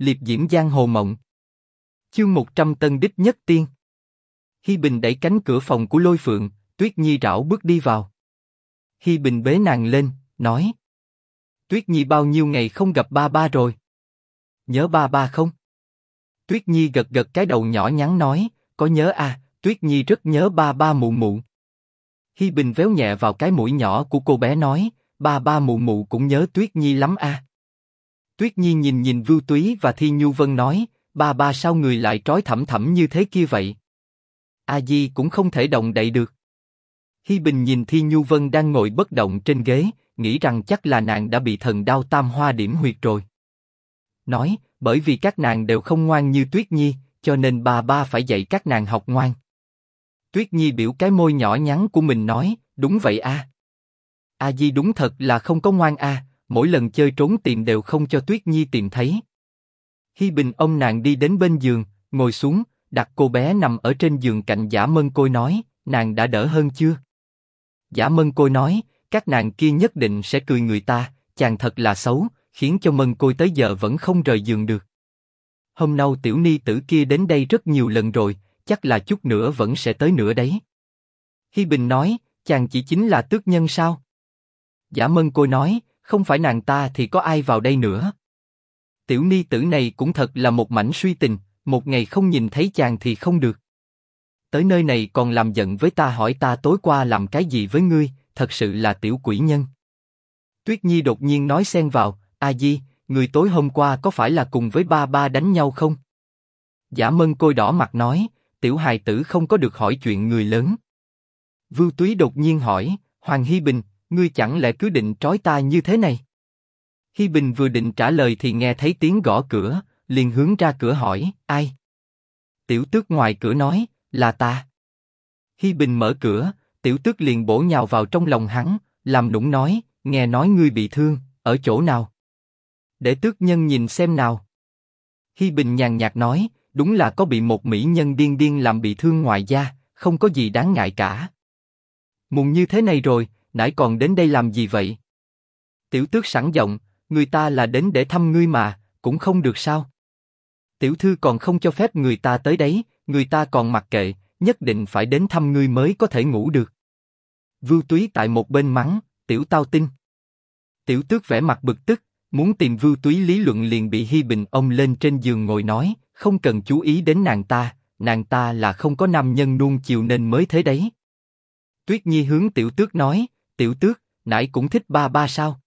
liệp diễm giang hồ mộng. Chương 100 tân đích nhất tiên. Hi Bình đẩy cánh cửa phòng của Lôi Phượng, Tuyết Nhi rảo bước đi vào. Hi Bình bế nàng lên, nói. Tuyết Nhi bao nhiêu ngày không gặp ba ba rồi? Nhớ ba ba không? Tuyết Nhi gật gật cái đầu nhỏ nhắn nói, có nhớ à, Tuyết Nhi rất nhớ ba ba mụ mụ. Hi Bình véo nhẹ vào cái mũi nhỏ của cô bé nói, ba ba mụ mụ cũng nhớ Tuyết Nhi lắm à. Tuyết Nhi nhìn nhìn Vưu Túy và Thi Nhu Vân nói, ba ba sao người lại trói thẩm thẩm như thế kia vậy? A Di cũng không thể động đậy được. Hi Bình nhìn Thi Nhu Vân đang ngồi bất động trên ghế, nghĩ rằng chắc là nàng đã bị thần đao tam hoa điểm huyệt rồi. Nói, bởi vì các nàng đều không ngoan như Tuyết Nhi, cho nên ba ba phải dạy các nàng học ngoan. Tuyết Nhi biểu cái môi nhỏ nhắn của mình nói, đúng vậy a. A Di đúng thật là không có ngoan a, mỗi lần chơi trốn tìm đều không cho Tuyết Nhi tìm thấy. Hi Bình ông nàng đi đến bên giường, ngồi xuống, đặt cô bé nằm ở trên giường cạnh Giả Mân Côi nói, nàng đã đỡ hơn chưa? Giả Mân Côi nói, các nàng kia nhất định sẽ cười người ta, chàng thật là xấu, khiến cho Mân Côi tới giờ vẫn không rời giường được. Hôm nay tiểu ni tử kia đến đây rất nhiều lần rồi, chắc là chút nữa vẫn sẽ tới nữa đấy. Hi Bình nói, chàng chỉ chính là tước nhân sao? Giả Mân Côi nói, không phải nàng ta thì có ai vào đây nữa. Tiểu ni tử này cũng thật là một mảnh suy tình, một ngày không nhìn thấy chàng thì không được. Tới nơi này còn làm giận với ta hỏi ta tối qua làm cái gì với ngươi, thật sự là tiểu quỷ nhân. Tuyết Nhi đột nhiên nói xen vào, A Di, người tối hôm qua có phải là cùng với ba ba đánh nhau không? Giả Mân côi đỏ mặt nói, tiểu hài tử không có được hỏi chuyện người lớn. Vưu Túy đột nhiên hỏi, Hoàng Hi Bình, ngươi chẳng lẽ cứ định trói ta như thế này? Hi Bình vừa định trả lời thì nghe thấy tiếng gõ cửa, liền hướng ra cửa hỏi, ai? Tiểu Tước ngoài cửa nói, là ta. Hi Bình mở cửa, Tiểu Tước liền bổ nhào vào trong lòng hắn, làm nũng nói, nghe nói ngươi bị thương, ở chỗ nào? Để Tước Nhân nhìn xem nào. Hi Bình nhàn nhạt nói, đúng là có bị một mỹ nhân điên điên làm bị thương ngoài da, không có gì đáng ngại cả. Mùng như thế này rồi, nãy còn đến đây làm gì vậy? Tiểu Tước sẵn giọng, người ta là đến để thăm ngươi mà, cũng không được sao? Tiểu thư còn không cho phép người ta tới đấy, người ta còn mặc kệ, nhất định phải đến thăm ngươi mới có thể ngủ được. Vưu Túy tại một bên mắng, tiểu tao tinh. Tiểu tước vẻ mặt bực tức, muốn tìm Vưu Túy lý luận liền bị Hi Bình ông lên trên giường ngồi nói, không cần chú ý đến nàng ta, nàng ta là không có nam nhân nuông chiều nên mới thế đấy. Tuyết Nhi hướng tiểu tước nói, tiểu tước, nãy cũng thích ba ba sao?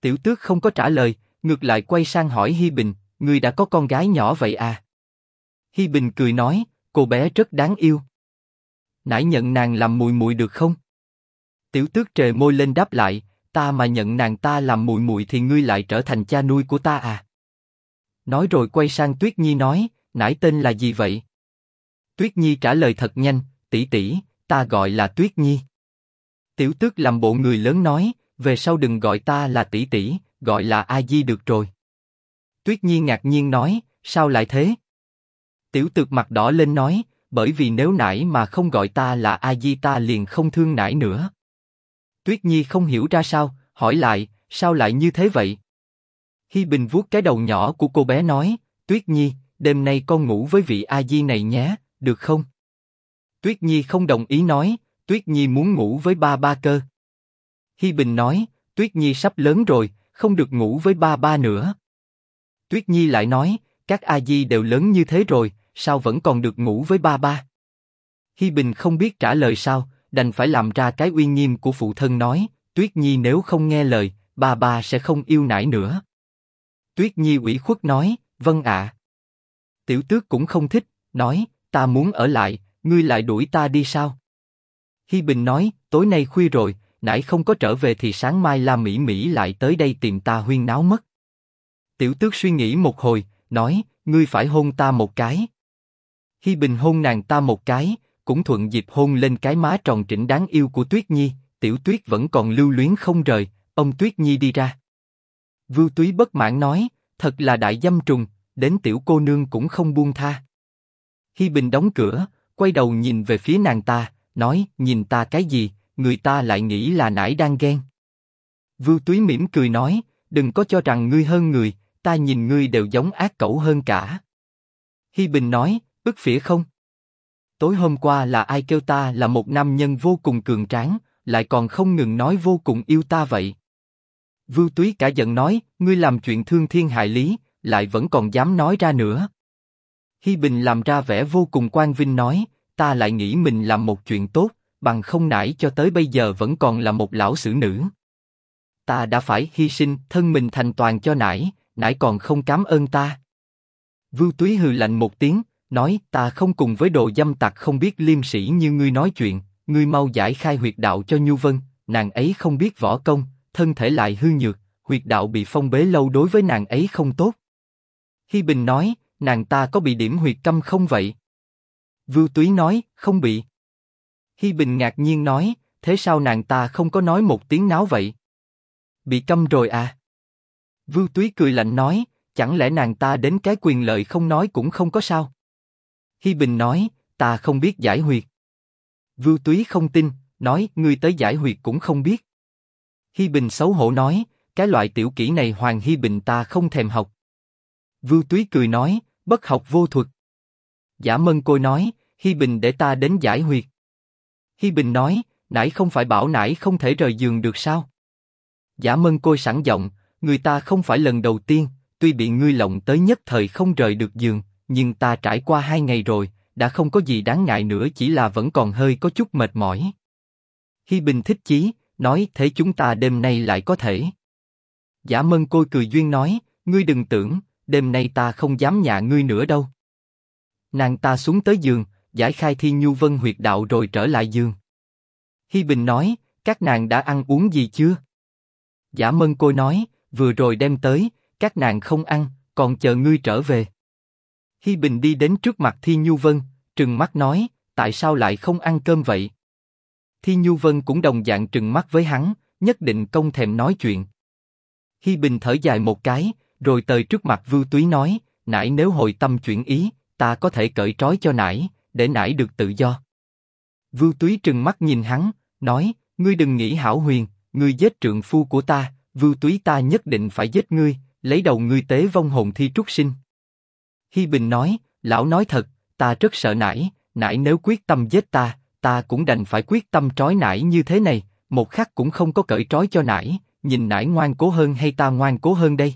Tiểu tước không có trả lời, ngược lại quay sang hỏi Hi Bình, ngươi đã có con gái nhỏ vậy à? Hi Bình cười nói, cô bé rất đáng yêu. Nãy nhận nàng làm mùi mùi được không? Tiểu tước trề môi lên đáp lại, ta mà nhận nàng ta làm mùi mùi thì ngươi lại trở thành cha nuôi của ta à? Nói rồi quay sang Tuyết Nhi nói, nãy tên là gì vậy? Tuyết Nhi trả lời thật nhanh, tỷ tỷ, ta gọi là Tuyết Nhi. Tiểu Tước làm bộ người lớn nói, về sau đừng gọi ta là tỷ tỷ, gọi là A Di được rồi. Tuyết Nhi ngạc nhiên nói, sao lại thế? Tiểu Tước mặt đỏ lên nói, bởi vì nếu nãy mà không gọi ta là A Di ta liền không thương nãy nữa. Tuyết Nhi không hiểu ra sao, hỏi lại, sao lại như thế vậy? Hi Bình vuốt cái đầu nhỏ của cô bé nói, Tuyết Nhi, đêm nay con ngủ với vị A Di này nhé, được không? Tuyết Nhi không đồng ý nói, Tuyết Nhi muốn ngủ với ba ba cơ. Hi Bình nói, Tuyết Nhi sắp lớn rồi, không được ngủ với ba ba nữa. Tuyết Nhi lại nói, các A Di đều lớn như thế rồi, sao vẫn còn được ngủ với ba ba? Hi Bình không biết trả lời sao, đành phải làm ra cái uy nghiêm của phụ thân nói, Tuyết Nhi nếu không nghe lời, ba ba sẽ không yêu nải nữa. Tuyết Nhi ủy khuất nói, vâng ạ. Tiểu Tước cũng không thích, nói, ta muốn ở lại, ngươi lại đuổi ta đi sao? Hi Bình nói, tối nay khuya rồi, nãy không có trở về thì sáng mai La Mỹ Mỹ lại tới đây tìm ta huyên náo mất. Tiểu Tước suy nghĩ một hồi, nói, ngươi phải hôn ta một cái. Hi Bình hôn nàng ta một cái, cũng thuận dịp hôn lên cái má tròn trĩnh đáng yêu của Tuyết Nhi. Tiểu Tuyết vẫn còn lưu luyến không rời, ông Tuyết Nhi đi ra. Vưu Túy bất mãn nói, thật là đại dâm trùng, đến tiểu cô nương cũng không buông tha. Hi Bình đóng cửa, quay đầu nhìn về phía nàng ta, nói, nhìn ta cái gì, người ta lại nghĩ là nãy đang ghen. Vưu Túy mỉm cười nói, đừng có cho rằng ngươi hơn người, ta nhìn ngươi đều giống ác cẩu hơn cả. Hi Bình nói, ức phỉa không? Tối hôm qua là ai kêu ta là một nam nhân vô cùng cường tráng, lại còn không ngừng nói vô cùng yêu ta vậy. Vưu Túy cả giận nói, ngươi làm chuyện thương thiên hại lý, lại vẫn còn dám nói ra nữa. Hi Bình làm ra vẻ vô cùng quan vinh nói, ta lại nghĩ mình làm một chuyện tốt, bằng không nãy cho tới bây giờ vẫn còn là một lão sử nữ. Ta đã phải hy sinh thân mình thành toàn cho nãy, nãy còn không cảm ơn ta. Vưu Túy hừ lạnh một tiếng, nói ta không cùng với đồ dâm tặc không biết liêm sĩ như ngươi nói chuyện, ngươi mau giải khai huyệt đạo cho Nhu Vân, nàng ấy không biết võ công, thân thể lại hư nhược, huyệt đạo bị phong bế lâu đối với nàng ấy không tốt. Hi Bình nói, nàng ta có bị điểm huyệt câm không vậy? Vưu Túy nói, không bị. Hi Bình ngạc nhiên nói, thế sao nàng ta không có nói một tiếng náo vậy? Bị câm rồi à? Vưu Túy cười lạnh nói, chẳng lẽ nàng ta đến cái quyền lợi không nói cũng không có sao? Hi Bình nói, ta không biết giải huyệt. Vưu Túy không tin, nói, ngươi tới giải huyệt cũng không biết. Hi Bình xấu hổ nói, cái loại tiểu kỹ này Hoàng Hi Bình ta không thèm học. Vưu Túy cười nói, bất học vô thuật. Giả Mân Côi nói, Hi Bình để ta đến giải huyệt. Hi Bình nói, nãy không phải bảo nãy không thể rời giường được sao? Giả Mân Côi sẵn giọng, người ta không phải lần đầu tiên, tuy bị ngươi lộng tới nhất thời không rời được giường, nhưng ta trải qua hai ngày rồi, đã không có gì đáng ngại nữa, chỉ là vẫn còn hơi có chút mệt mỏi. Hi Bình thích chí, nói thế chúng ta đêm nay lại có thể. Giả Mân Côi cười duyên nói, ngươi đừng tưởng, đêm nay ta không dám nhạ ngươi nữa đâu. Nàng ta xuống tới giường, giải khai Thi Nhu Vân huyệt đạo rồi trở lại giường. Hi Bình nói, các nàng đã ăn uống gì chưa? Giả Mân Côi nói, vừa rồi đem tới, các nàng không ăn, còn chờ ngươi trở về. Hi Bình đi đến trước mặt Thi Nhu Vân, trừng mắt nói, tại sao lại không ăn cơm vậy? Thi Nhu Vân cũng đồng dạng trừng mắt với hắn, nhất định công thèm nói chuyện. Hi Bình thở dài một cái, rồi tới trước mặt Vưu Túy nói, nãy nếu hồi tâm chuyển ý, ta có thể cởi trói cho nãi để nãi được tự do. Vưu Túy trừng mắt nhìn hắn, nói, ngươi đừng nghĩ hảo huyền, ngươi giết trượng phu của ta, Vưu Túy ta nhất định phải giết ngươi, lấy đầu ngươi tế vong hồn thi trúc sinh. Hi Bình nói, lão nói thật, ta rất sợ nãi, nãi nếu quyết tâm giết ta, ta cũng đành phải quyết tâm trói nãi như thế này, một khắc cũng không có cởi trói cho nãi. nhìn nãi ngoan cố hơn hay ta ngoan cố hơn đây?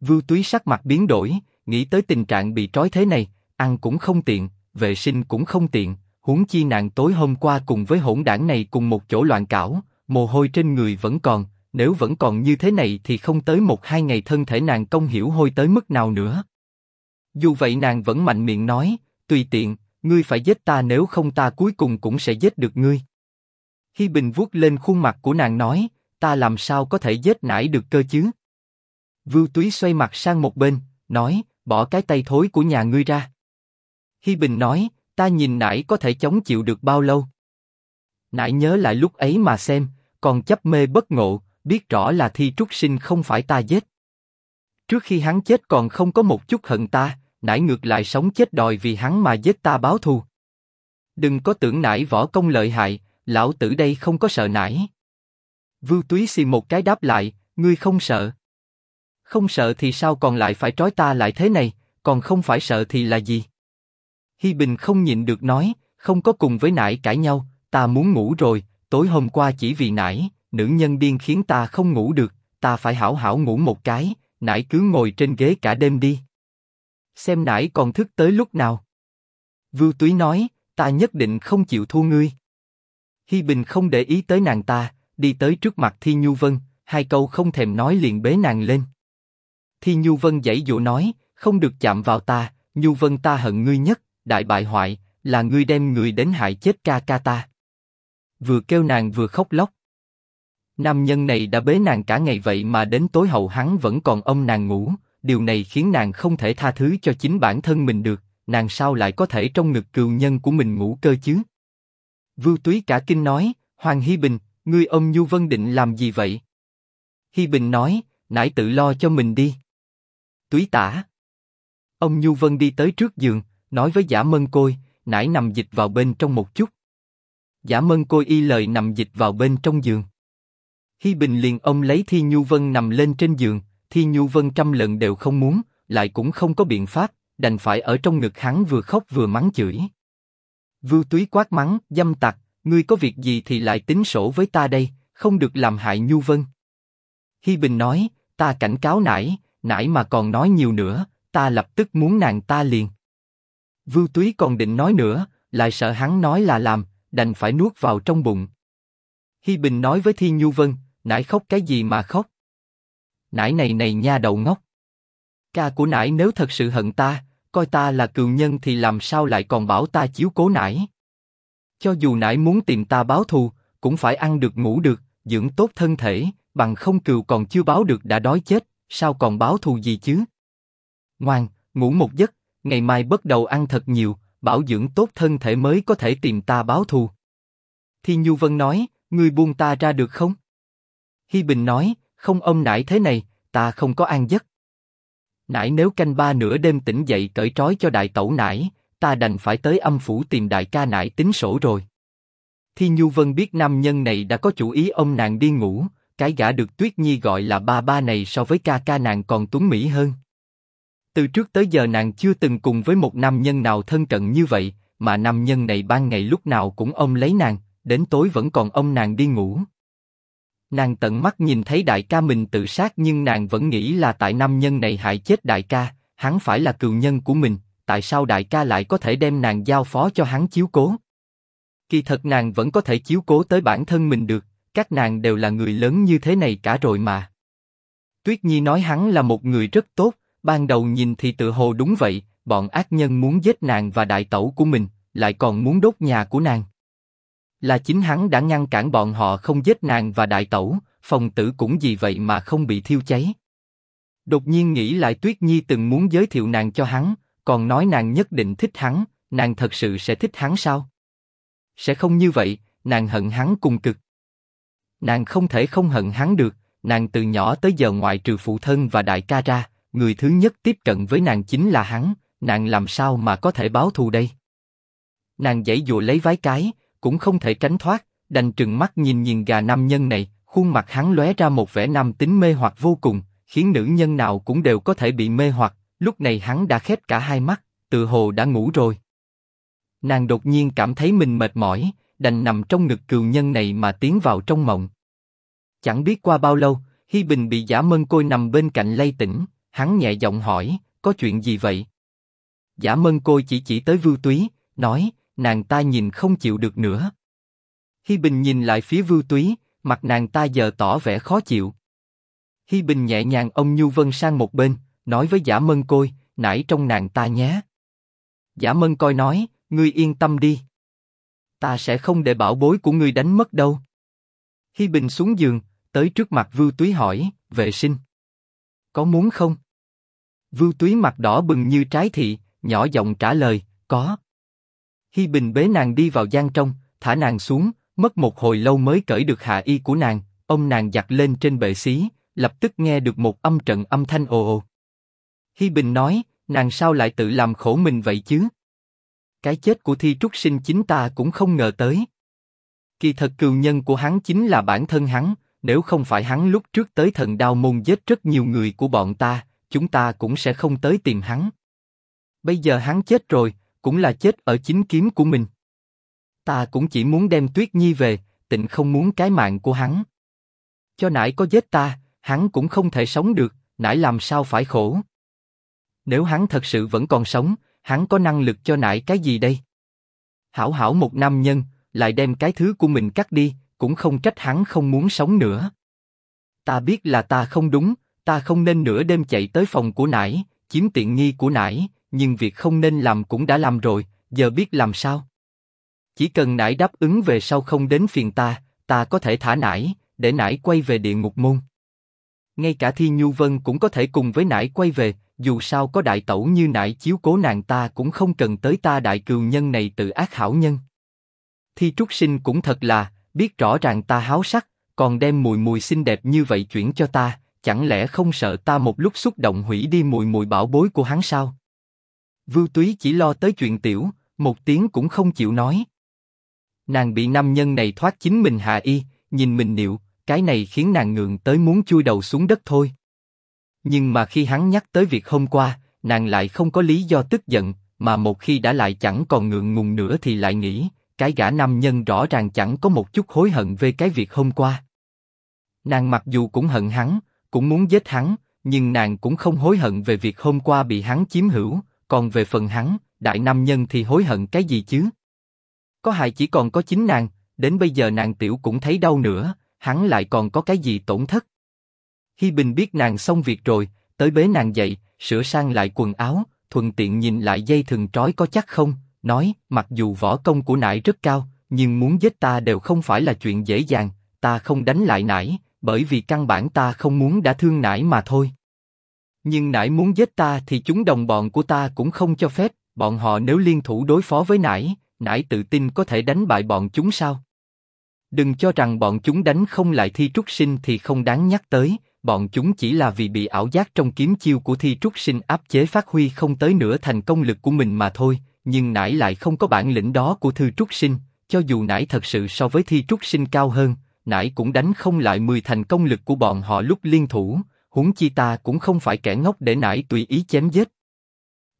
Vưu Túy sắc mặt biến đổi, nghĩ tới tình trạng bị trói thế này, ăn cũng không tiện, vệ sinh cũng không tiện, huống chi nàng tối hôm qua cùng với hỗn đảng này cùng một chỗ loạn cảo, mồ hôi trên người vẫn còn, nếu vẫn còn như thế này thì không tới một hai ngày thân thể nàng công hiểu hôi tới mức nào nữa. Dù vậy nàng vẫn mạnh miệng nói, tùy tiện, ngươi phải giết ta nếu không ta cuối cùng cũng sẽ giết được ngươi. Hi Bình vuốt lên khuôn mặt của nàng nói, ta làm sao có thể giết nải được cơ chứ? Vưu Túy xoay mặt sang một bên, nói, bỏ cái tay thối của nhà ngươi ra. Hi Bình nói, ta nhìn nãy có thể chống chịu được bao lâu? Nãy nhớ lại lúc ấy mà xem, còn chấp mê bất ngộ, biết rõ là thi trúc sinh không phải ta giết. Trước khi hắn chết còn không có một chút hận ta, nãy ngược lại sống chết đòi vì hắn mà giết ta báo thù. Đừng có tưởng nãy võ công lợi hại, lão tử đây không có sợ nãy. Vưu Túy xì một cái đáp lại, ngươi không sợ. Không sợ thì sao còn lại phải trói ta lại thế này, còn không phải sợ thì là gì? Hi Bình không nhịn được nói, không có cùng với nải cãi nhau, ta muốn ngủ rồi, tối hôm qua chỉ vì nải, nữ nhân điên khiến ta không ngủ được, ta phải hảo hảo ngủ một cái, nải cứ ngồi trên ghế cả đêm đi. Xem nải còn thức tới lúc nào. Vưu Túy nói, ta nhất định không chịu thua ngươi. Hi Bình không để ý tới nàng ta, đi tới trước mặt Thi Nhu Vân, hai câu không thèm nói liền bế nàng lên. Thi Nhu Vân dãy dụ nói, không được chạm vào ta, Nhu Vân ta hận ngươi nhất, đại bại hoại, là ngươi đem người đến hại chết ca ca ta. Vừa kêu nàng vừa khóc lóc. Nam nhân này đã bế nàng cả ngày vậy mà đến tối hậu hắn vẫn còn ôm nàng ngủ, điều này khiến nàng không thể tha thứ cho chính bản thân mình được, nàng sao lại có thể trong ngực cừu nhân của mình ngủ cơ chứ? Vưu Túy cả kinh nói, Hoàng Hi Bình, ngươi ôm Nhu Vân định làm gì vậy? Hi Bình nói, nãy tự lo cho mình đi. Túy tả. Ông Nhu Vân đi tới trước giường, nói với Giả Mân Côi, nãy nằm dịch vào bên trong một chút. Giả Mân Côi y lời nằm dịch vào bên trong giường. Hi Bình liền ông lấy Thi Nhu Vân nằm lên trên giường, Thi Nhu Vân trăm lần đều không muốn, lại cũng không có biện pháp, đành phải ở trong ngực hắn vừa khóc vừa mắng chửi. Vưu Túy quát mắng, dâm tặc, ngươi có việc gì thì lại tính sổ với ta đây, không được làm hại Nhu Vân. Hi Bình nói, ta cảnh cáo nãy, nãy mà còn nói nhiều nữa, ta lập tức muốn nàng ta liền. Vưu Túy còn định nói nữa, lại sợ hắn nói là làm, đành phải nuốt vào trong bụng. Hi Bình nói với Thi Nhu Vân, nãy khóc cái gì mà khóc? Nãy này này nha đầu ngốc. Ca của nãy nếu thật sự hận ta, coi ta là cừu nhân thì làm sao lại còn bảo ta chiếu cố nãy? Cho dù nãy muốn tìm ta báo thù, cũng phải ăn được ngủ được, dưỡng tốt thân thể, bằng không cừu còn chưa báo được đã đói chết, sao còn báo thù gì chứ? Ngoan, ngủ một giấc, ngày mai bắt đầu ăn thật nhiều, bảo dưỡng tốt thân thể mới có thể tìm ta báo thù. Thi Nhu Vân nói, ngươi buông ta ra được không? Hi Bình nói, không ông nãy thế này, ta không có an giấc. Nãy nếu canh ba nửa đêm tỉnh dậy cởi trói cho đại tẩu nãy, ta đành phải tới âm phủ tìm đại ca nãy tính sổ rồi. Thi Nhu Vân biết nam nhân này đã có chủ ý ông nàng đi ngủ, cái gã được Tuyết Nhi gọi là ba ba này so với ca ca nàng còn tuấn mỹ hơn. Từ trước tới giờ nàng chưa từng cùng với một nam nhân nào thân cận như vậy, mà nam nhân này ban ngày lúc nào cũng ôm lấy nàng, đến tối vẫn còn ôm nàng đi ngủ. Nàng tận mắt nhìn thấy đại ca mình tự sát nhưng nàng vẫn nghĩ là tại nam nhân này hại chết đại ca, hắn phải là cừu nhân của mình, tại sao đại ca lại có thể đem nàng giao phó cho hắn chiếu cố? Kỳ thật nàng vẫn có thể chiếu cố tới bản thân mình được, các nàng đều là người lớn như thế này cả rồi mà. Tuyết Nhi nói hắn là một người rất tốt, ban đầu nhìn thì tự hồ đúng vậy, bọn ác nhân muốn giết nàng và đại tẩu của mình, lại còn muốn đốt nhà của nàng. Là chính hắn đã ngăn cản bọn họ không giết nàng và đại tẩu, phòng tử cũng vì vậy mà không bị thiêu cháy. Đột nhiên nghĩ lại Tuyết Nhi từng muốn giới thiệu nàng cho hắn, còn nói nàng nhất định thích hắn, nàng thật sự sẽ thích hắn sao? Sẽ không như vậy, nàng hận hắn cùng cực. Nàng không thể không hận hắn được, nàng từ nhỏ tới giờ ngoại trừ phụ thân và đại ca ra, người thứ nhất tiếp cận với nàng chính là hắn, nàng làm sao mà có thể báo thù đây? Nàng dãy dụa lấy vái cái, cũng không thể tránh thoát, đành trừng mắt nhìn nhìn gà nam nhân này, khuôn mặt hắn lóe ra một vẻ nam tính mê hoặc vô cùng, khiến nữ nhân nào cũng đều có thể bị mê hoặc. Lúc này hắn đã khép cả hai mắt, tự hồ đã ngủ rồi. Nàng đột nhiên cảm thấy mình mệt mỏi, đành nằm trong ngực cừu nhân này mà tiến vào trong mộng. Chẳng biết qua bao lâu, Hi Bình bị giả mân côi nằm bên cạnh lay tỉnh, hắn nhẹ giọng hỏi, có chuyện gì vậy? Giả mân côi chỉ chỉ tới Vưu Túy, nói, nàng ta nhìn không chịu được nữa. Hi Bình nhìn lại phía Vưu Túy, mặt nàng ta giờ tỏ vẻ khó chịu. Hi Bình nhẹ nhàng ông Nhu Vân sang một bên, nói với Giả Mân Côi, nãy trong nàng ta nhé. Giả Mân Côi nói, ngươi yên tâm đi. Ta sẽ không để bảo bối của ngươi đánh mất đâu. Hi Bình xuống giường, tới trước mặt Vưu Túy hỏi, vệ sinh. Có muốn không? Vưu Túy mặt đỏ bừng như trái thị, nhỏ giọng trả lời, có. Hi Bình bế nàng đi vào gian trong, thả nàng xuống, mất một hồi lâu mới cởi được hạ y của nàng, ông nàng giặt lên trên bệ xí, lập tức nghe được một âm trận âm thanh ồ ồ. Hi Bình nói, nàng sao lại tự làm khổ mình vậy chứ? Cái chết của Thi Trúc Sinh chính ta cũng không ngờ tới. Kỳ thật cừu nhân của hắn chính là bản thân hắn, nếu không phải hắn lúc trước tới thần đao môn giết rất nhiều người của bọn ta, chúng ta cũng sẽ không tới tìm hắn. Bây giờ hắn chết rồi, cũng là chết ở chính kiếm của mình. Ta cũng chỉ muốn đem Tuyết Nhi về, tịnh không muốn cái mạng của hắn. Cho nãy có giết ta, hắn cũng không thể sống được, nãy làm sao phải khổ. Nếu hắn thật sự vẫn còn sống, hắn có năng lực cho nải cái gì đây? Hảo hảo một nam nhân, lại đem cái thứ của mình cắt đi, cũng không trách hắn không muốn sống nữa. Ta biết là ta không đúng, ta không nên nửa đêm chạy tới phòng của nải, chiếm tiện nghi của nải, nhưng việc không nên làm cũng đã làm rồi, giờ biết làm sao. Chỉ cần nải đáp ứng về sau không đến phiền ta, ta có thể thả nải, để nải quay về địa ngục môn. Ngay cả Thi Nhu Vân cũng có thể cùng với nải quay về, dù sao có đại tẩu như nại chiếu cố nàng ta cũng không cần tới ta đại cừu nhân này tự ác hảo nhân. Thi Trúc Sinh cũng thật là, biết rõ ràng ta háo sắc, còn đem mùi mùi xinh đẹp như vậy chuyển cho ta, chẳng lẽ không sợ ta một lúc xúc động hủy đi mùi mùi bảo bối của hắn sao? Vưu Túy chỉ lo tới chuyện tiểu, một tiếng cũng không chịu nói. Nàng bị nam nhân này thoát chính mình hạ y, nhìn mình nịu, cái này khiến nàng ngượng tới muốn chui đầu xuống đất thôi. Nhưng mà khi hắn nhắc tới việc hôm qua, nàng lại không có lý do tức giận, mà một khi đã lại chẳng còn ngượng ngùng nữa thì lại nghĩ, cái gã nam nhân rõ ràng chẳng có một chút hối hận về cái việc hôm qua. Nàng mặc dù cũng hận hắn, cũng muốn giết hắn, nhưng nàng cũng không hối hận về việc hôm qua bị hắn chiếm hữu, còn về phần hắn, đại nam nhân thì hối hận cái gì chứ? Có hại chỉ còn có chính nàng, đến bây giờ nàng tiểu cũng thấy đau nữa, hắn lại còn có cái gì tổn thất? Hi Bình biết nàng xong việc rồi, tới bế nàng dậy, sửa sang lại quần áo, thuận tiện nhìn lại dây thừng trói có chắc không, nói, mặc dù võ công của nải rất cao, nhưng muốn giết ta đều không phải là chuyện dễ dàng, ta không đánh lại nải, bởi vì căn bản ta không muốn đã thương nải mà thôi. Nhưng nải muốn giết ta thì chúng đồng bọn của ta cũng không cho phép, bọn họ nếu liên thủ đối phó với nải, nải tự tin có thể đánh bại bọn chúng sao? Đừng cho rằng bọn chúng đánh không lại thi trúc sinh thì không đáng nhắc tới, bọn chúng chỉ là vì bị ảo giác trong kiếm chiêu của thi trúc sinh áp chế phát huy không tới nửa thành công lực của mình mà thôi, nhưng nãy lại không có bản lĩnh đó của thư trúc sinh, cho dù nãy thật sự so với thi trúc sinh cao hơn, nãy cũng đánh không lại mười thành công lực của bọn họ lúc liên thủ, huống chi ta cũng không phải kẻ ngốc để nãy tùy ý chém giết.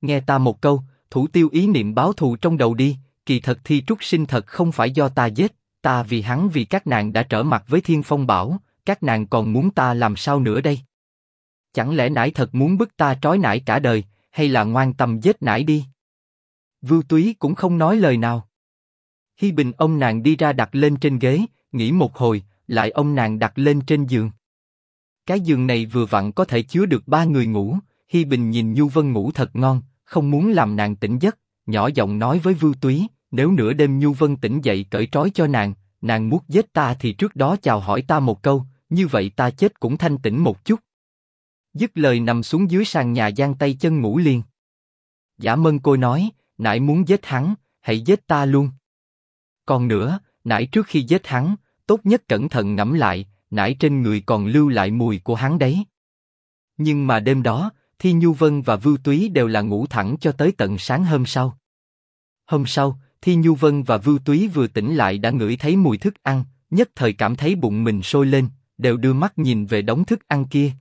Nghe ta một câu, thủ tiêu ý niệm báo thù trong đầu đi, kỳ thật thi trúc sinh thật không phải do ta giết, ta vì hắn vì các nàng đã trở mặt với thiên phong bảo, các nàng còn muốn ta làm sao nữa đây? Chẳng lẽ nãi thật muốn bức ta trói nãi cả đời, hay là ngoan tâm giết nãi đi? Vưu Túy cũng không nói lời nào. Hi Bình ông nàng đi ra đặt lên trên ghế, nghỉ một hồi, lại ông nàng đặt lên trên giường. Cái giường này vừa vặn có thể chứa được ba người ngủ. Hi Bình nhìn Nhu Vân ngủ thật ngon, không muốn làm nàng tỉnh giấc, nhỏ giọng nói với Vưu Túy, nếu nửa đêm Nhu Vân tỉnh dậy cởi trói cho nàng, nàng muốn giết ta thì trước đó chào hỏi ta một câu, như vậy ta chết cũng thanh tĩnh một chút. Dứt lời nằm xuống dưới sàn nhà giang tay chân ngủ liền. Giả Mân Côi nói, nãy muốn giết hắn, hãy giết ta luôn. Còn nữa, nãy trước khi giết hắn, tốt nhất cẩn thận ngẫm lại, nãy trên người còn lưu lại mùi của hắn đấy. Nhưng mà đêm đó, Thi Nhu Vân và Vưu Túy đều là ngủ thẳng cho tới tận sáng hôm sau. Hôm sau, Thi Nhu Vân và Vưu Túy vừa tỉnh lại đã ngửi thấy mùi thức ăn, nhất thời cảm thấy bụng mình sôi lên, đều đưa mắt nhìn về đống thức ăn kia.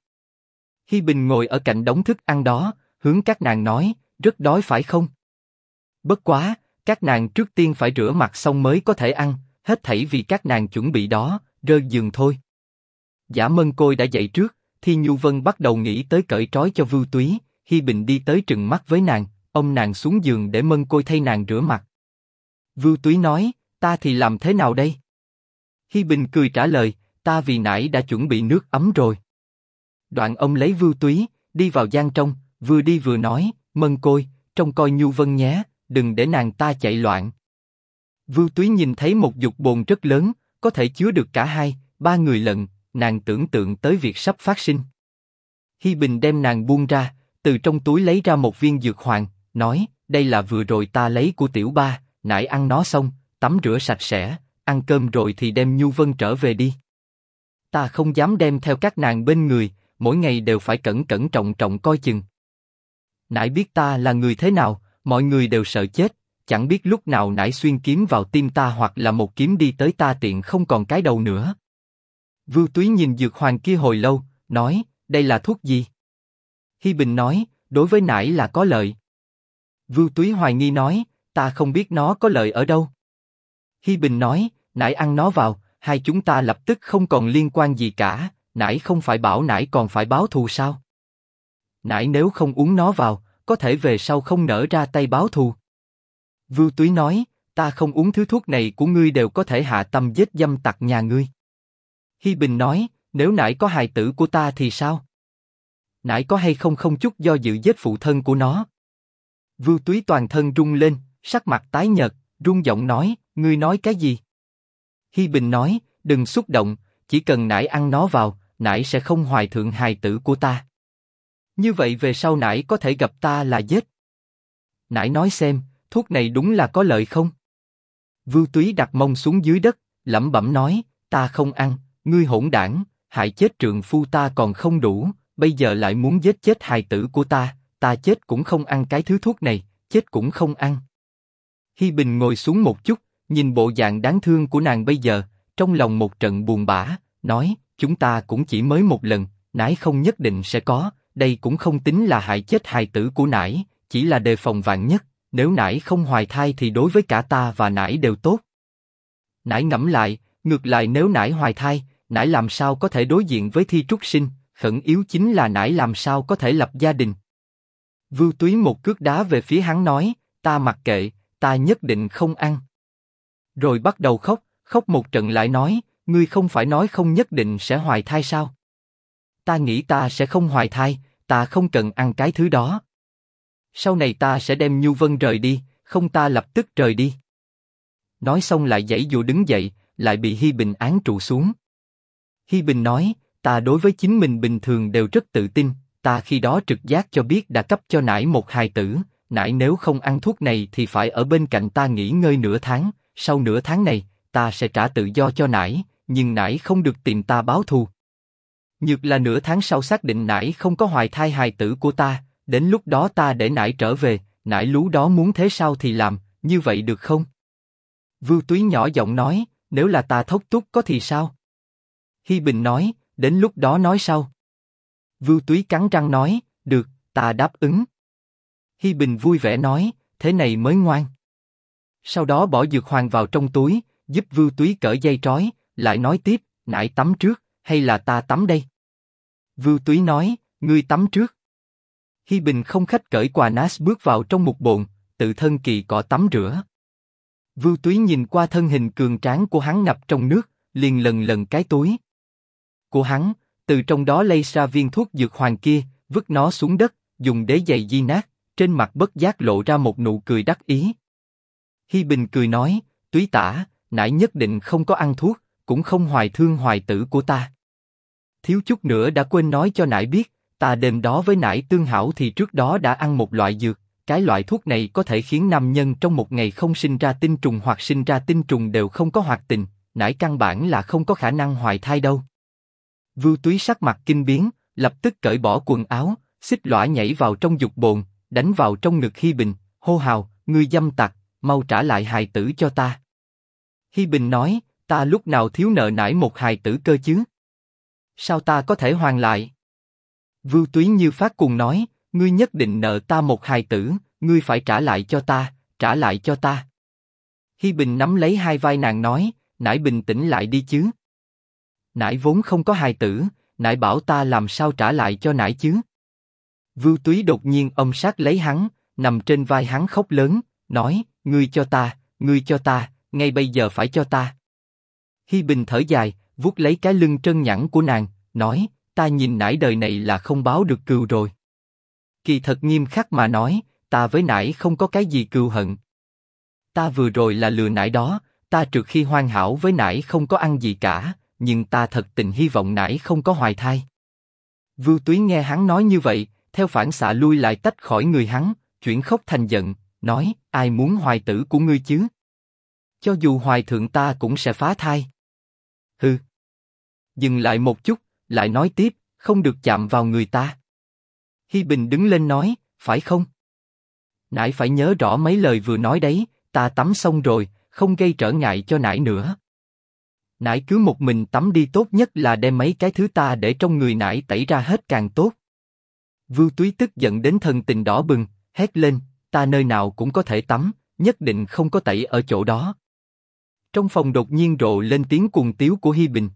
Hi Bình ngồi ở cạnh đống thức ăn đó, hướng các nàng nói, rất đói phải không? Bất quá, các nàng trước tiên phải rửa mặt xong mới có thể ăn, hết thảy vì các nàng chuẩn bị đó, rơi giường thôi. Giả Mân Côi đã dậy trước, thì Nhu Vân bắt đầu nghĩ tới cởi trói cho Vưu Túy, Hi Bình đi tới trừng mắt với nàng, ông nàng xuống giường để Mân Côi thay nàng rửa mặt. Vưu Túy nói, ta thì làm thế nào đây? Hi Bình cười trả lời, ta vì nãy đã chuẩn bị nước ấm rồi. Đoạn ông lấy Vưu Túy, đi vào gian trong, vừa đi vừa nói, Mân Côi, trông coi Nhu Vân nhé, đừng để nàng ta chạy loạn. Vưu Túy nhìn thấy một dục bồn rất lớn, có thể chứa được cả hai, ba người lận, nàng tưởng tượng tới việc sắp phát sinh. Hi Bình đem nàng buông ra, từ trong túi lấy ra một viên dược hoàng, nói, đây là vừa rồi ta lấy của tiểu ba, nãy ăn nó xong, tắm rửa sạch sẽ, ăn cơm rồi thì đem Nhu Vân trở về đi. Ta không dám đem theo các nàng bên người, mỗi ngày đều phải cẩn cẩn trọng trọng coi chừng. Nãy biết ta là người thế nào, mọi người đều sợ chết, chẳng biết lúc nào nãy xuyên kiếm vào tim ta hoặc là một kiếm đi tới ta tiện không còn cái đầu nữa. Vưu Túy nhìn dược hoàng kia hồi lâu, nói, đây là thuốc gì? Hi Bình nói, đối với nãy là có lợi. Vưu Túy hoài nghi nói, ta không biết nó có lợi ở đâu. Hi Bình nói, nãy ăn nó vào, hai chúng ta lập tức không còn liên quan gì cả, nãy không phải bảo nãy còn phải báo thù sao? Nãy nếu không uống nó vào, có thể về sau không nở ra tay báo thù. Vưu Túy nói, ta không uống thứ thuốc này của ngươi đều có thể hạ tâm giết dâm tặc nhà ngươi. Hi Bình nói, nếu nãy có hài tử của ta thì sao? Nãy có hay không không chút do dự giết phụ thân của nó? Vưu Túy toàn thân rung lên, sắc mặt tái nhợt, run giọng nói, ngươi nói cái gì? Hi Bình nói, đừng xúc động, chỉ cần nãy ăn nó vào, nãy sẽ không hoài thượng hài tử của ta. Như vậy về sau nãy có thể gặp ta là giết. Nãy nói xem, thuốc này đúng là có lợi không? Vưu Túy đặt mông xuống dưới đất, lẩm bẩm nói, ta không ăn, ngươi hỗn đảng, hại chết trường phu ta còn không đủ, bây giờ lại muốn giết chết hài tử của ta, ta chết cũng không ăn cái thứ thuốc này, chết cũng không ăn. Hi Bình ngồi xuống một chút, nhìn bộ dạng đáng thương của nàng bây giờ, trong lòng một trận buồn bã, nói, chúng ta cũng chỉ mới một lần, nãi không nhất định sẽ có, đây cũng không tính là hại chết hài tử của nãi chỉ là đề phòng vạn nhất, nếu nãi không hoài thai thì đối với cả ta và nãi đều tốt. nãi ngẫm lại, ngược lại nếu nãi hoài thai, nãi làm sao có thể đối diện với thi trúc sinh, khẩn yếu chính là nãi làm sao có thể lập gia đình. Vưu Túy một cước đá về phía hắn nói, ta mặc kệ, ta nhất định không ăn. Rồi bắt đầu khóc, khóc một trận lại nói, ngươi không phải nói không nhất định sẽ hoài thai sao? Ta nghĩ ta sẽ không hoài thai, ta không cần ăn cái thứ đó. Sau này ta sẽ đem Nhu Vân rời đi, không ta lập tức rời đi. Nói xong lại dãy dụ đứng dậy, lại bị Hi Bình án trụ xuống. Hi Bình nói, ta đối với chính mình bình thường đều rất tự tin, ta khi đó trực giác cho biết đã cấp cho nải một hài tử, nải nếu không ăn thuốc này thì phải ở bên cạnh ta nghỉ ngơi nửa tháng, sau nửa tháng này, ta sẽ trả tự do cho nải, nhưng nải không được tìm ta báo thù. Nhược là nửa tháng sau xác định nải không có hoài thai hài tử của ta, đến lúc đó ta để nải trở về, nải lú đó muốn thế sao thì làm, như vậy được không? Vưu Túy nhỏ giọng nói, nếu là ta thốc túc có thì sao? Hi Bình nói, đến lúc đó nói sau. Vưu Túy cắn răng nói, được, ta đáp ứng. Hi Bình vui vẻ nói, thế này mới ngoan. Sau đó bỏ dược hoàng vào trong túi, giúp Vưu Túy cởi dây trói, lại nói tiếp, nãy tắm trước, hay là ta tắm đây? Vưu Túy nói, ngươi tắm trước. Hi Bình không khách cởi quà nát bước vào trong một bồn, tự thân kỳ cọ tắm rửa. Vưu Túy nhìn qua thân hình cường tráng của hắn ngập trong nước, liền lần lần cái túi của hắn, từ trong đó lấy ra viên thuốc dược hoàng kia, vứt nó xuống đất, dùng đế giày di nát, trên mặt bất giác lộ ra một nụ cười đắc ý. Hi Bình cười nói, túy tả, nãy nhất định không có ăn thuốc, cũng không hoài thương hoài tử của ta. Thiếu chút nữa đã quên nói cho nãy biết, ta đêm đó với nãy tương hảo thì trước đó đã ăn một loại dược, cái loại thuốc này có thể khiến nam nhân trong một ngày không sinh ra tinh trùng hoặc sinh ra tinh trùng đều không có hoạt tình, nãy căn bản là không có khả năng hoài thai đâu. Vưu Túy sắc mặt kinh biến, lập tức cởi bỏ quần áo, xích lõa nhảy vào trong dục bồn, đánh vào trong ngực Hi Bình, hô hào, ngươi dâm tặc, mau trả lại hài tử cho ta. Hi Bình nói, ta lúc nào thiếu nợ nải một hài tử cơ chứ? Sao ta có thể hoàn lại? Vưu Túy như phát cuồng nói, ngươi nhất định nợ ta một hài tử, ngươi phải trả lại cho ta, trả lại cho ta. Hi Bình nắm lấy hai vai nàng nói, nãy bình tĩnh lại đi chứ. Nãy vốn không có hài tử, nãy bảo ta làm sao trả lại cho nãy chứ. Vưu Túy đột nhiên ôm sát lấy hắn, nằm trên vai hắn khóc lớn, nói, ngươi cho ta, ngươi cho ta, ngay bây giờ phải cho ta. Hi Bình thở dài, vuốt lấy cái lưng trơn nhẵn của nàng, nói, ta nhìn nãy đời này là không báo được cừu rồi. Kỳ thật nghiêm khắc mà nói, ta với nãy không có cái gì cừu hận. Ta vừa rồi là lừa nãy đó, ta trừ khi hoàn hảo với nãy không có ăn gì cả, nhưng ta thật tình hy vọng nãy không có hoài thai. Vưu Túy nghe hắn nói như vậy, theo phản xạ lui lại tách khỏi người hắn, chuyển khóc thành giận, nói, ai muốn hoài tử của ngươi chứ? Cho dù hoài thượng ta cũng sẽ phá thai. Hừ. Dừng lại một chút, lại nói tiếp, không được chạm vào người ta. Hi Bình đứng lên nói, phải không? Nãy phải nhớ rõ mấy lời vừa nói đấy, ta tắm xong rồi, không gây trở ngại cho nãy nữa. Nãy cứ một mình tắm đi tốt nhất là đem mấy cái thứ ta để trong người nãy tẩy ra hết càng tốt. Vưu Túy tức giận đến thần tình đỏ bừng, hét lên, ta nơi nào cũng có thể tắm, nhất định không có tẩy ở chỗ đó. Trong phòng đột nhiên rộ lên tiếng cuồng tiếu của Hi Bình.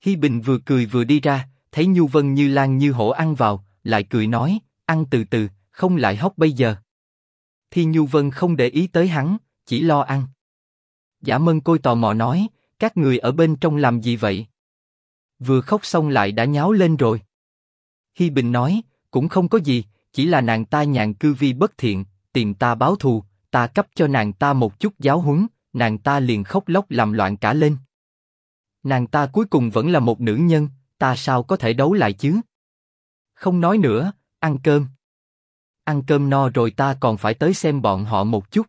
Hi Bình vừa cười vừa đi ra, thấy Nhu Vân như lan như hổ ăn vào, lại cười nói, ăn từ từ, không lại hóc bây giờ. Thì Nhu Vân không để ý tới hắn, chỉ lo ăn. Giả Mân Côi tò mò nói, các người ở bên trong làm gì vậy? Vừa khóc xong lại đã nháo lên rồi. Hi Bình nói, cũng không có gì, chỉ là nàng ta nhàn cư vi bất thiện, tìm ta báo thù, ta cấp cho nàng ta một chút giáo huấn, nàng ta liền khóc lóc làm loạn cả lên. Nàng ta cuối cùng vẫn là một nữ nhân, ta sao có thể đấu lại chứ? Không nói nữa, ăn cơm. Ăn cơm no rồi ta còn phải tới xem bọn họ một chút.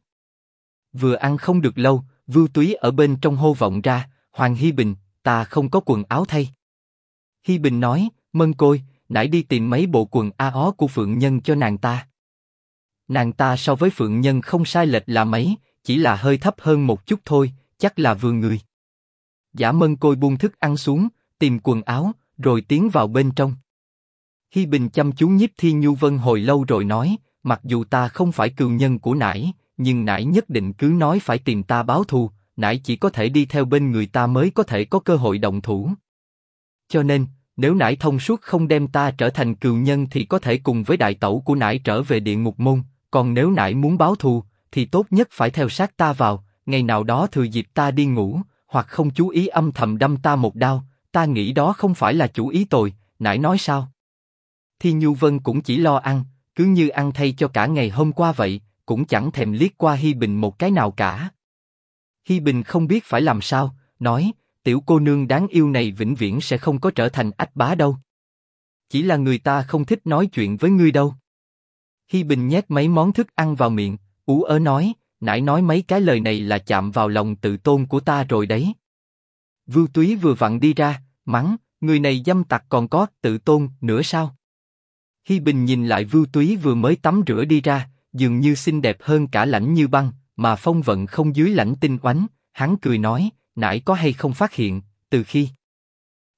Vừa ăn không được lâu, Vưu Túy ở bên trong hô vọng ra, Hoàng Hi Bình, ta không có quần áo thay. Hi Bình nói, Mân Côi, nãy đi tìm mấy bộ quần a ó của Phượng Nhân cho nàng ta. Nàng ta so với Phượng Nhân không sai lệch là mấy, chỉ là hơi thấp hơn một chút thôi, chắc là vừa người. Giả Mân Côi buông thức ăn xuống, tìm quần áo, rồi tiến vào bên trong. Hi Bình chăm chú nhiếp Thi Nhu Vân hồi lâu rồi nói, mặc dù ta không phải cừu nhân của nãy, nhưng nãy nhất định cứ nói phải tìm ta báo thù, nãy chỉ có thể đi theo bên người ta mới có thể có cơ hội động thủ. Cho nên, nếu nải thông suốt không đem ta trở thành cừu nhân thì có thể cùng với đại tẩu của nải trở về địa ngục môn, còn nếu nải muốn báo thù, thì tốt nhất phải theo sát ta vào, ngày nào đó thừa dịp ta đi ngủ, hoặc không chú ý âm thầm đâm ta một đao, ta nghĩ đó không phải là chủ ý tồi, nãi nói sao? Thi Nhu Vân cũng chỉ lo ăn, cứ như ăn thay cho cả ngày hôm qua vậy, cũng chẳng thèm liếc qua Hi Bình một cái nào cả. Hi Bình không biết phải làm sao, nói, tiểu cô nương đáng yêu này vĩnh viễn sẽ không có trở thành ách bá đâu. Chỉ là người ta không thích nói chuyện với ngươi đâu. Hi Bình nhét mấy món thức ăn vào miệng, ú ớ nói, nãy nói mấy cái lời này là chạm vào lòng tự tôn của ta rồi đấy. Vưu Túy vừa vặn đi ra, mắng, người này dâm tặc còn có tự tôn nữa sao? Hi Bình nhìn lại Vưu Túy vừa mới tắm rửa đi ra, dường như xinh đẹp hơn cả lãnh như băng, mà phong vận không dưới lãnh tinh oánh. Hắn cười nói, nãy có hay không phát hiện, từ khi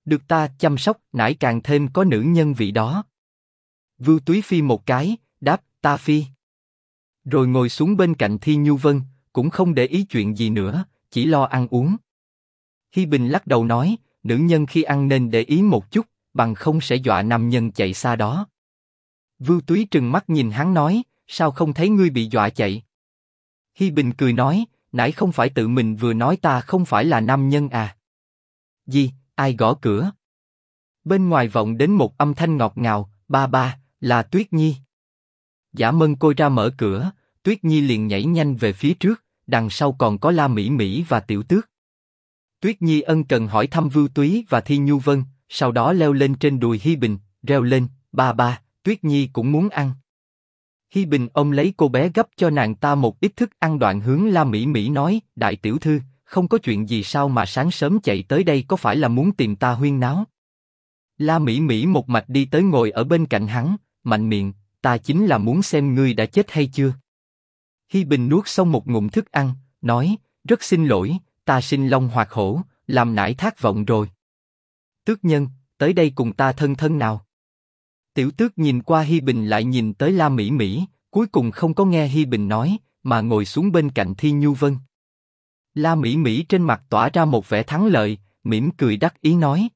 được ta chăm sóc, nãy càng thêm có nữ nhân vị đó. Vưu Túy phi một cái, đáp, ta phi. Rồi ngồi xuống bên cạnh Thi Nhu Vân, cũng không để ý chuyện gì nữa, chỉ lo ăn uống. Hi Bình lắc đầu nói, nữ nhân khi ăn nên để ý một chút, bằng không sẽ dọa nam nhân chạy xa đó. Vưu Túy trừng mắt nhìn hắn nói, sao không thấy ngươi bị dọa chạy? Hi Bình cười nói, nãy không phải tự mình vừa nói ta không phải là nam nhân à? Gì? Ai gõ cửa? Bên ngoài vọng đến một âm thanh ngọt ngào, ba ba, là Tuyết Nhi. Giả Mân côi ra mở cửa, Tuyết Nhi liền nhảy nhanh về phía trước, đằng sau còn có La Mỹ Mỹ và Tiểu Tước. Tuyết Nhi ân cần hỏi thăm Vưu Túy và Thi Nhu Vân, sau đó leo lên trên đùi Hi Bình, reo lên, ba ba, Tuyết Nhi cũng muốn ăn. Hi Bình ôm lấy cô bé gấp cho nàng ta một ít thức ăn đoạn hướng La Mỹ Mỹ nói, đại tiểu thư, không có chuyện gì sao mà sáng sớm chạy tới đây có phải là muốn tìm ta huyên náo? La Mỹ Mỹ một mạch đi tới ngồi ở bên cạnh hắn, mạnh miệng, ta chính là muốn xem ngươi đã chết hay chưa. Hi Bình nuốt xong một ngụm thức ăn, nói, rất xin lỗi, ta sinh long hoạt hổ, làm nải thác vọng rồi. Tước nhân, tới đây cùng ta thân thân nào. Tiểu tước nhìn qua Hi Bình lại nhìn tới La Mỹ Mỹ, cuối cùng không có nghe Hi Bình nói, mà ngồi xuống bên cạnh Thi Nhu Vân. La Mỹ Mỹ trên mặt tỏa ra một vẻ thắng lợi, mỉm cười đắc ý nói.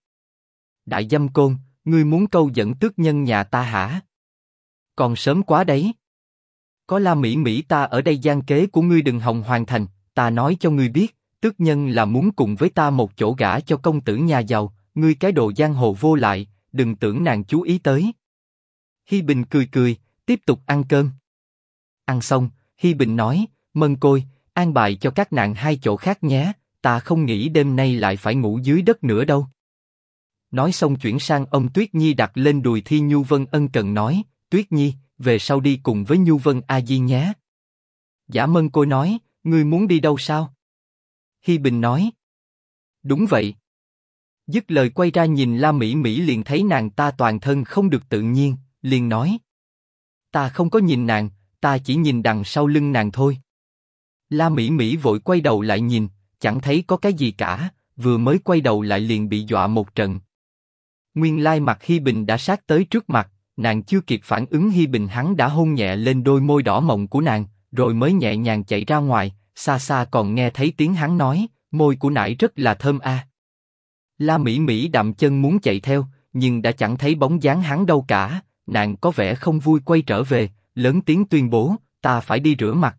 Đại dâm côn, ngươi muốn câu dẫn tước nhân nhà ta hả? Còn sớm quá đấy. Có La Mỹ Mỹ ta ở đây gian kế của ngươi đừng hòng hoàn thành, ta nói cho ngươi biết, tước nhân là muốn cùng với ta một chỗ gả cho công tử nhà giàu, ngươi cái đồ giang hồ vô lại, đừng tưởng nàng chú ý tới. Hi Bình cười cười, tiếp tục ăn cơm. Ăn xong, Hi Bình nói, Mân Côi, an bài cho các nàng hai chỗ khác nhé, ta không nghĩ đêm nay lại phải ngủ dưới đất nữa đâu. Nói xong chuyển sang ông Tuyết Nhi đặt lên đùi Thi Nhu Vân ân cần nói, Tuyết Nhi, về sau đi cùng với Nhu Vân A Di nhé. Giả Mân Côi nói, ngươi muốn đi đâu sao? Hi Bình nói, đúng vậy. Dứt lời quay ra nhìn La Mỹ Mỹ liền thấy nàng ta toàn thân không được tự nhiên, liền nói. Ta không có nhìn nàng, ta chỉ nhìn đằng sau lưng nàng thôi. La Mỹ Mỹ vội quay đầu lại nhìn, chẳng thấy có cái gì cả, vừa mới quay đầu lại liền bị dọa một trận. Nguyên lai mặt Hi Bình đã sát tới trước mặt, nàng chưa kịp phản ứng Hi Bình hắn đã hôn nhẹ lên đôi môi đỏ mọng của nàng, rồi mới nhẹ nhàng chạy ra ngoài, xa xa còn nghe thấy tiếng hắn nói, môi của nải rất là thơm a. La Mỹ Mỹ đạm chân muốn chạy theo, nhưng đã chẳng thấy bóng dáng hắn đâu cả, nàng có vẻ không vui quay trở về, lớn tiếng tuyên bố, ta phải đi rửa mặt.